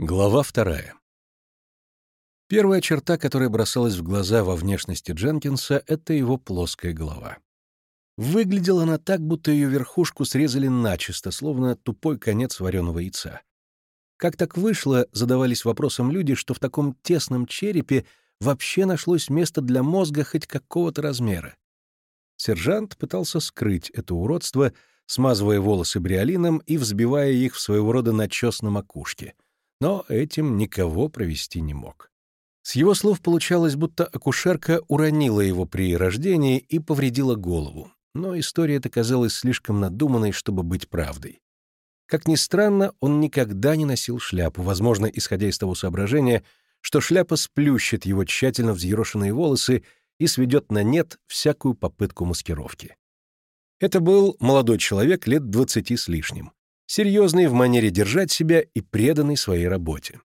Глава вторая. Первая черта, которая бросалась в глаза во внешности Дженкинса, — это его плоская голова. Выглядела она так, будто ее верхушку срезали начисто, словно тупой конец вареного яйца. Как так вышло, задавались вопросом люди, что в таком тесном черепе вообще нашлось место для мозга хоть какого-то размера. Сержант пытался скрыть это уродство, смазывая волосы бриолином и взбивая их в своего рода начес на макушке — но этим никого провести не мог. С его слов получалось, будто акушерка уронила его при рождении и повредила голову, но история эта казалась слишком надуманной, чтобы быть правдой. Как ни странно, он никогда не носил шляпу, возможно, исходя из того соображения, что шляпа сплющит его тщательно взъерошенные волосы и сведет на нет всякую попытку маскировки. Это был молодой человек лет двадцати с лишним серьезный в манере держать себя и преданный своей работе.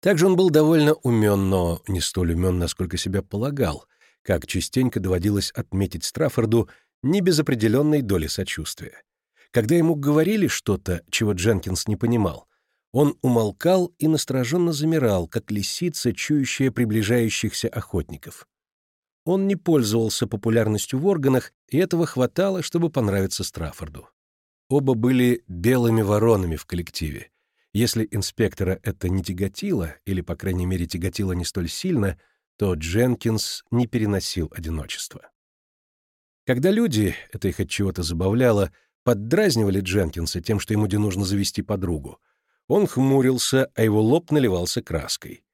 Также он был довольно умен, но не столь умен, насколько себя полагал, как частенько доводилось отметить Страффорду не без определенной доли сочувствия. Когда ему говорили что-то, чего Дженкинс не понимал, он умолкал и настороженно замирал, как лисица, чующая приближающихся охотников. Он не пользовался популярностью в органах, и этого хватало, чтобы понравиться Страффорду. Оба были белыми воронами в коллективе. Если инспектора это не тяготило, или, по крайней мере, тяготило не столь сильно, то Дженкинс не переносил одиночества. Когда люди, это их от чего-то забавляло, поддразнивали Дженкинса тем, что ему где нужно завести подругу, он хмурился, а его лоб наливался краской.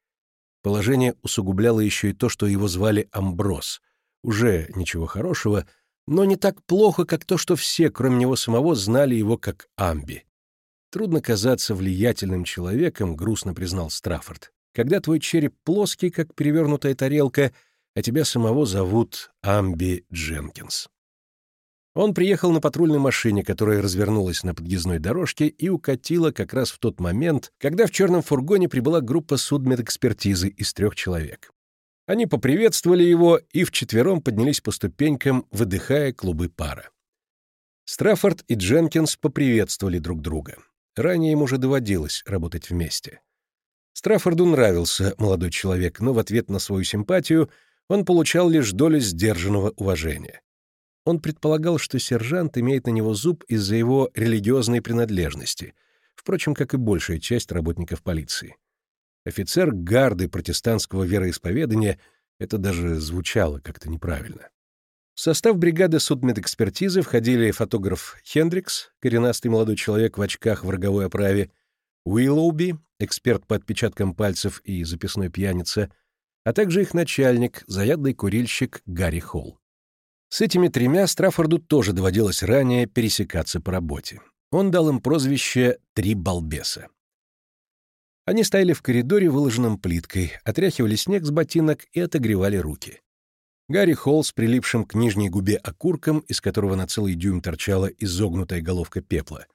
Положение усугубляло еще и то, что его звали Амброс. Уже ничего хорошего — но не так плохо, как то, что все, кроме него самого, знали его как Амби. Трудно казаться влиятельным человеком, грустно признал Страффорд, когда твой череп плоский, как перевернутая тарелка, а тебя самого зовут Амби Дженкинс. Он приехал на патрульной машине, которая развернулась на подъездной дорожке и укатила как раз в тот момент, когда в черном фургоне прибыла группа судмедэкспертизы из трех человек. Они поприветствовали его и вчетвером поднялись по ступенькам, выдыхая клубы пара. Страффорд и Дженкинс поприветствовали друг друга. Ранее им уже доводилось работать вместе. Страффорду нравился молодой человек, но в ответ на свою симпатию он получал лишь долю сдержанного уважения. Он предполагал, что сержант имеет на него зуб из-за его религиозной принадлежности, впрочем, как и большая часть работников полиции. Офицер гарды протестантского вероисповедания — это даже звучало как-то неправильно. В состав бригады судмедэкспертизы входили фотограф Хендрикс, коренастый молодой человек в очках в роговой оправе, Уиллоуби, эксперт по отпечаткам пальцев и записной пьяница, а также их начальник, заядлый курильщик Гарри Холл. С этими тремя Страффорду тоже доводилось ранее пересекаться по работе. Он дал им прозвище «Три балбеса». Они стояли в коридоре, выложенном плиткой, отряхивали снег с ботинок и отогревали руки. Гарри Холл с прилипшим к нижней губе окурком, из которого на целый дюйм торчала изогнутая головка пепла,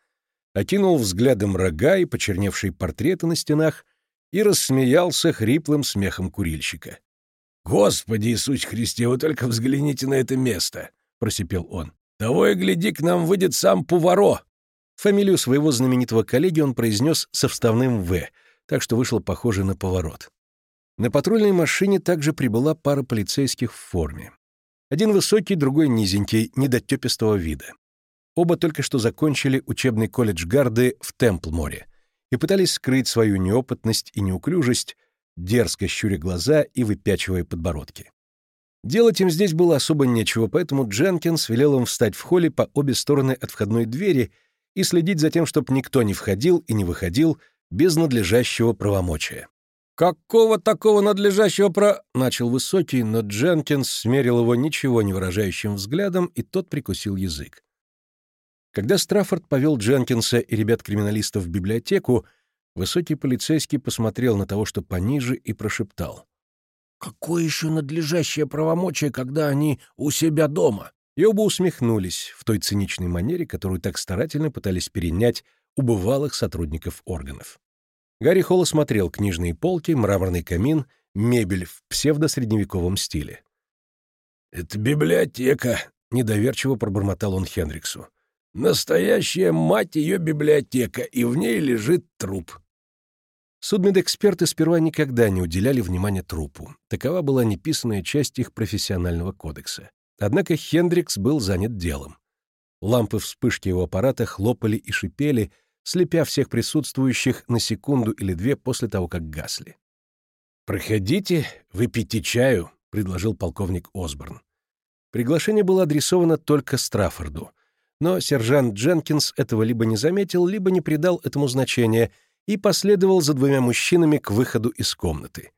окинул взглядом рога и почерневшие портреты на стенах и рассмеялся хриплым смехом курильщика. «Господи Иисус Христе, вы только взгляните на это место!» — просипел он. «Того и гляди, к нам выйдет сам Пуваро!» Фамилию своего знаменитого коллеги он произнес со вставным «В», так что вышло похоже на поворот. На патрульной машине также прибыла пара полицейских в форме. Один высокий, другой низенький, недотепистого вида. Оба только что закончили учебный колледж гарды в Темплморе и пытались скрыть свою неопытность и неуклюжесть, дерзко щуря глаза и выпячивая подбородки. Делать им здесь было особо нечего, поэтому Дженкинс велел им встать в холле по обе стороны от входной двери и следить за тем, чтобы никто не входил и не выходил без надлежащего правомочия. «Какого такого надлежащего про...» — начал Высокий, но Дженкинс смерил его ничего не выражающим взглядом, и тот прикусил язык. Когда Страффорд повел Дженкинса и ребят-криминалистов в библиотеку, Высокий полицейский посмотрел на того, что пониже, и прошептал. «Какое еще надлежащее правомочие, когда они у себя дома?» И оба усмехнулись в той циничной манере, которую так старательно пытались перенять у бывалых сотрудников органов. Гарри Холл смотрел книжные полки, мраморный камин, мебель в псевдосредневековом стиле. «Это библиотека», — недоверчиво пробормотал он Хендриксу. «Настоящая мать ее библиотека, и в ней лежит труп». Судмедэксперты сперва никогда не уделяли внимания трупу. Такова была неписанная часть их профессионального кодекса. Однако Хендрикс был занят делом. Лампы вспышки его аппарата хлопали и шипели, слепя всех присутствующих на секунду или две после того, как гасли. «Проходите, выпейте чаю», — предложил полковник Осборн. Приглашение было адресовано только Страффорду, но сержант Дженкинс этого либо не заметил, либо не придал этому значения — и последовал за двумя мужчинами к выходу из комнаты.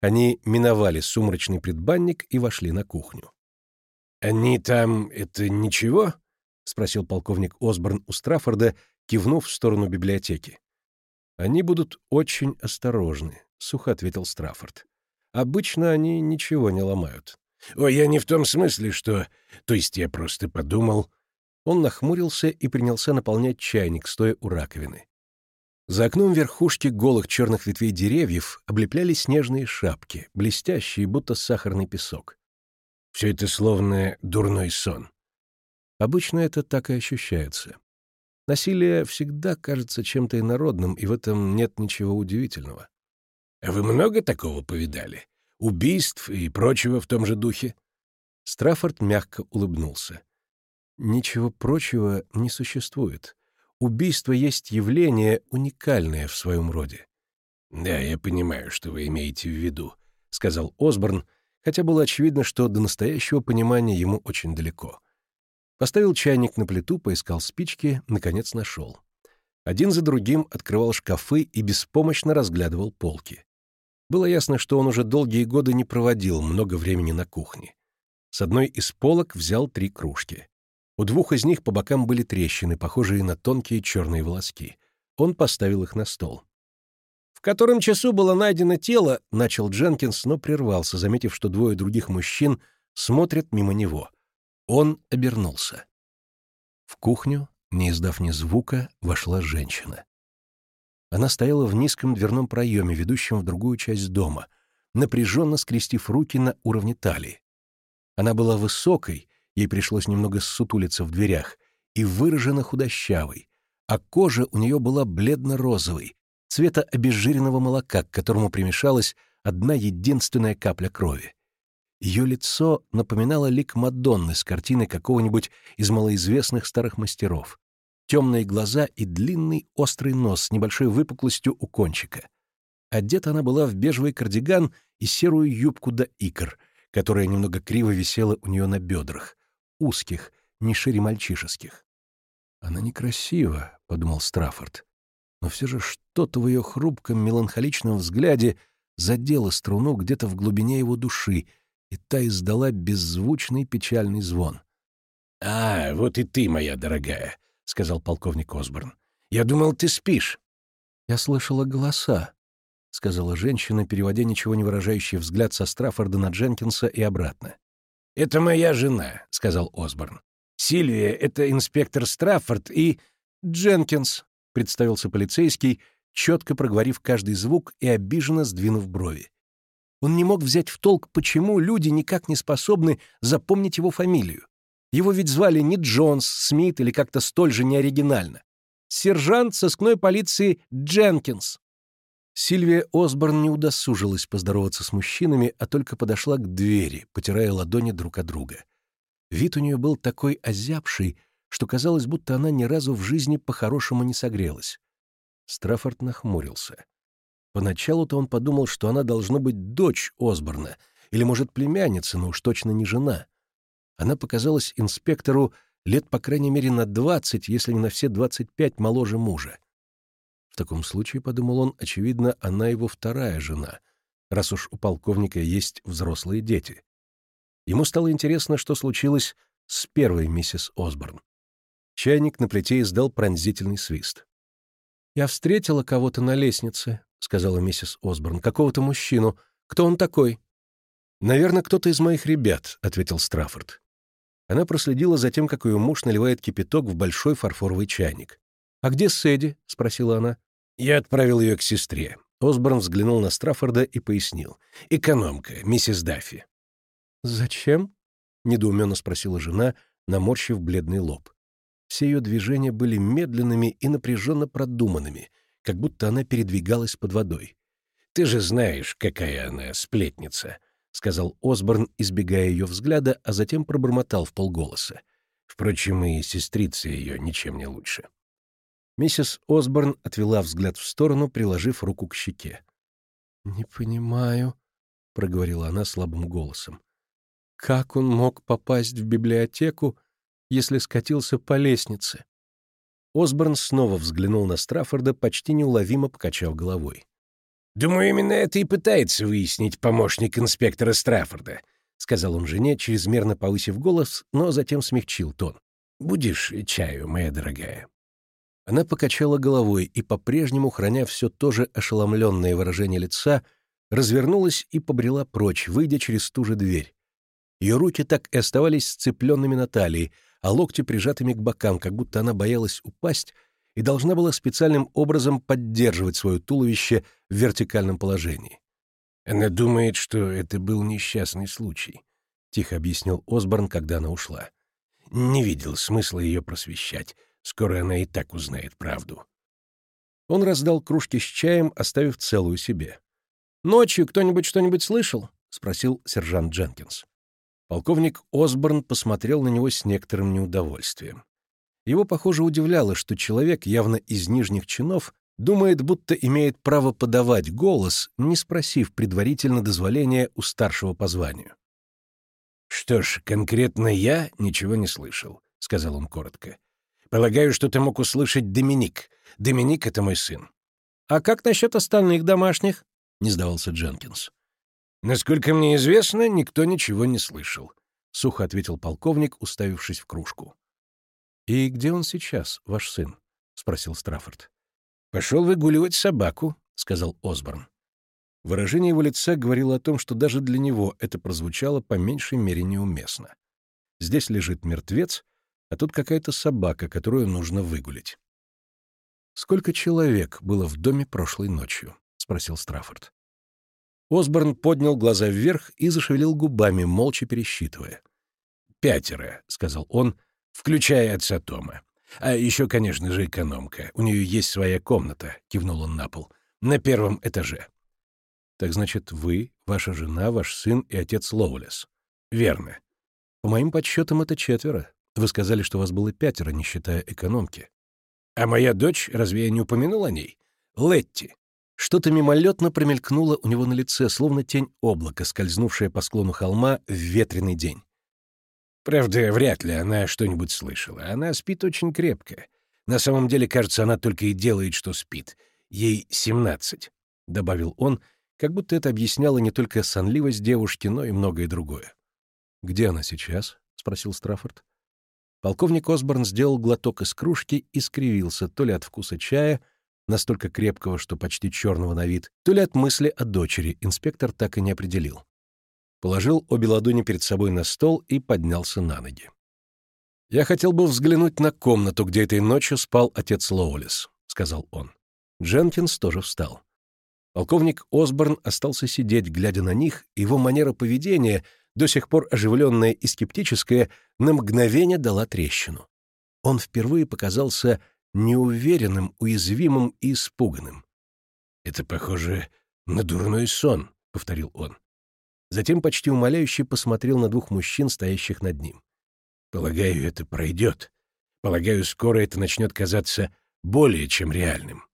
Они миновали сумрачный предбанник и вошли на кухню. «Они там... это ничего?» — спросил полковник Осборн у Страффорда, кивнув в сторону библиотеки. «Они будут очень осторожны», — сухо ответил Страффорд. «Обычно они ничего не ломают». «Ой, я не в том смысле, что... То есть я просто подумал...» Он нахмурился и принялся наполнять чайник, стоя у раковины. За окном верхушки голых черных ветвей деревьев облепляли снежные шапки, блестящие, будто сахарный песок. Все это словно дурной сон. Обычно это так и ощущается. Насилие всегда кажется чем-то инородным, и в этом нет ничего удивительного. А вы много такого повидали? Убийств и прочего в том же духе? Страффорд мягко улыбнулся. Ничего прочего не существует. Убийство есть явление уникальное в своем роде. «Да, я понимаю, что вы имеете в виду», — сказал Осборн, хотя было очевидно, что до настоящего понимания ему очень далеко. Поставил чайник на плиту, поискал спички, наконец нашел. Один за другим открывал шкафы и беспомощно разглядывал полки. Было ясно, что он уже долгие годы не проводил много времени на кухне. С одной из полок взял три кружки. У двух из них по бокам были трещины, похожие на тонкие черные волоски. Он поставил их на стол. «В котором часу было найдено тело?» — начал Дженкинс, но прервался, заметив, что двое других мужчин смотрят мимо него. Он обернулся. В кухню, не издав ни звука, вошла женщина. Она стояла в низком дверном проеме, ведущем в другую часть дома, напряженно скрестив руки на уровне талии. Она была высокой, ей пришлось немного ссутулиться в дверях, и выраженно худощавой, а кожа у нее была бледно-розовой, цвета обезжиренного молока, к которому примешалась одна единственная капля крови. Ее лицо напоминало лик Мадонны с картины какого-нибудь из малоизвестных старых мастеров. Темные глаза и длинный острый нос с небольшой выпуклостью у кончика. Одета она была в бежевый кардиган и серую юбку до икр, которая немного криво висела у нее на бедрах, узких, не шире мальчишеских. «Она некрасива», — подумал Страффорд. Но все же что-то в ее хрупком, меланхоличном взгляде задело струну где-то в глубине его души, и та издала беззвучный печальный звон. «А, вот и ты, моя дорогая», — сказал полковник Осборн. «Я думал, ты спишь». «Я слышала голоса», — сказала женщина, переводя ничего не выражающий взгляд со Страффорда на Дженкинса и обратно. «Это моя жена», — сказал Осборн. «Сильвия — это инспектор Страффорд и...» «Дженкинс», — представился полицейский, четко проговорив каждый звук и обиженно сдвинув брови. Он не мог взять в толк, почему люди никак не способны запомнить его фамилию. Его ведь звали не Джонс, Смит или как-то столь же неоригинально. Сержант сыскной полиции Дженкинс. Сильвия Осборн не удосужилась поздороваться с мужчинами, а только подошла к двери, потирая ладони друг от друга. Вид у нее был такой озябший, что казалось, будто она ни разу в жизни по-хорошему не согрелась. Страффорд нахмурился. Поначалу-то он подумал, что она должна быть дочь Осборна, или, может, племянница, но уж точно не жена. Она показалась инспектору лет, по крайней мере, на двадцать, если не на все двадцать пять моложе мужа. В таком случае, подумал он, очевидно, она его вторая жена, раз уж у полковника есть взрослые дети. Ему стало интересно, что случилось с первой миссис Осборн. Чайник на плите издал пронзительный свист. «Я встретила кого-то на лестнице», — сказала миссис Осборн, — «какого-то мужчину. Кто он такой?» «Наверное, кто-то из моих ребят», — ответил Страффорд. Она проследила за тем, как ее муж наливает кипяток в большой фарфоровый чайник. «А где Сэдди?» — спросила она. «Я отправил ее к сестре». Осборн взглянул на Страффорда и пояснил. «Экономка, миссис Даффи». «Зачем?» — недоуменно спросила жена, наморщив бледный лоб. Все ее движения были медленными и напряженно продуманными, как будто она передвигалась под водой. «Ты же знаешь, какая она сплетница», — сказал Осборн, избегая ее взгляда, а затем пробормотал в полголоса. Впрочем, и сестрица ее ничем не лучше. Миссис Осборн отвела взгляд в сторону, приложив руку к щеке. «Не понимаю», — проговорила она слабым голосом. «Как он мог попасть в библиотеку, если скатился по лестнице?» Осборн снова взглянул на Страффорда, почти неуловимо покачав головой. «Думаю, именно это и пытается выяснить помощник инспектора Страффорда», — сказал он жене, чрезмерно повысив голос, но затем смягчил тон. «Будешь чаю, моя дорогая?» Она покачала головой и, по-прежнему, храня все то же ошеломленное выражение лица, развернулась и побрела прочь, выйдя через ту же дверь. Ее руки так и оставались сцепленными на талии, а локти прижатыми к бокам, как будто она боялась упасть и должна была специальным образом поддерживать свое туловище в вертикальном положении. «Она думает, что это был несчастный случай», — тихо объяснил Осборн, когда она ушла. «Не видел смысла ее просвещать. Скоро она и так узнает правду». Он раздал кружки с чаем, оставив целую себе. «Ночью кто-нибудь что-нибудь слышал?» — спросил сержант Дженкинс. Полковник Осборн посмотрел на него с некоторым неудовольствием. Его, похоже, удивляло, что человек, явно из нижних чинов, думает, будто имеет право подавать голос, не спросив предварительно дозволения у старшего по званию. «Что ж, конкретно я ничего не слышал», — сказал он коротко. «Полагаю, что ты мог услышать Доминик. Доминик — это мой сын». «А как насчет остальных домашних?» — не сдавался Дженкинс. «Насколько мне известно, никто ничего не слышал», — сухо ответил полковник, уставившись в кружку. «И где он сейчас, ваш сын?» — спросил Страффорд. «Пошел выгуливать собаку», — сказал Осборн. Выражение его лица говорило о том, что даже для него это прозвучало по меньшей мере неуместно. Здесь лежит мертвец, а тут какая-то собака, которую нужно выгулить. «Сколько человек было в доме прошлой ночью?» — спросил Страффорд. Осборн поднял глаза вверх и зашевелил губами, молча пересчитывая. «Пятеро», — сказал он, включая отца Тома. «А еще, конечно же, экономка. У нее есть своя комната», — кивнул он на пол, — «на первом этаже». «Так значит, вы, ваша жена, ваш сын и отец Лоулес?» «Верно». «По моим подсчетам, это четверо. Вы сказали, что вас было пятеро, не считая экономки». «А моя дочь, разве я не упомянул о ней? Летти. Что-то мимолетно промелькнуло у него на лице, словно тень облака, скользнувшая по склону холма в ветреный день. Правда, вряд ли она что-нибудь слышала. Она спит очень крепко. На самом деле, кажется, она только и делает, что спит. Ей семнадцать, — добавил он, как будто это объясняло не только сонливость девушки, но и многое другое. «Где она сейчас?» — спросил Страффорд. Полковник Осборн сделал глоток из кружки и скривился то ли от вкуса чая, настолько крепкого, что почти черного на вид, то ли от мысли о дочери, инспектор так и не определил. Положил обе ладони перед собой на стол и поднялся на ноги. «Я хотел бы взглянуть на комнату, где этой ночью спал отец Лоулис», — сказал он. Дженкинс тоже встал. Полковник Осборн остался сидеть, глядя на них, его манера поведения, до сих пор оживленная и скептическая, на мгновение дала трещину. Он впервые показался неуверенным, уязвимым и испуганным. «Это похоже на дурной сон», — повторил он. Затем почти умоляюще посмотрел на двух мужчин, стоящих над ним. «Полагаю, это пройдет. Полагаю, скоро это начнет казаться более чем реальным».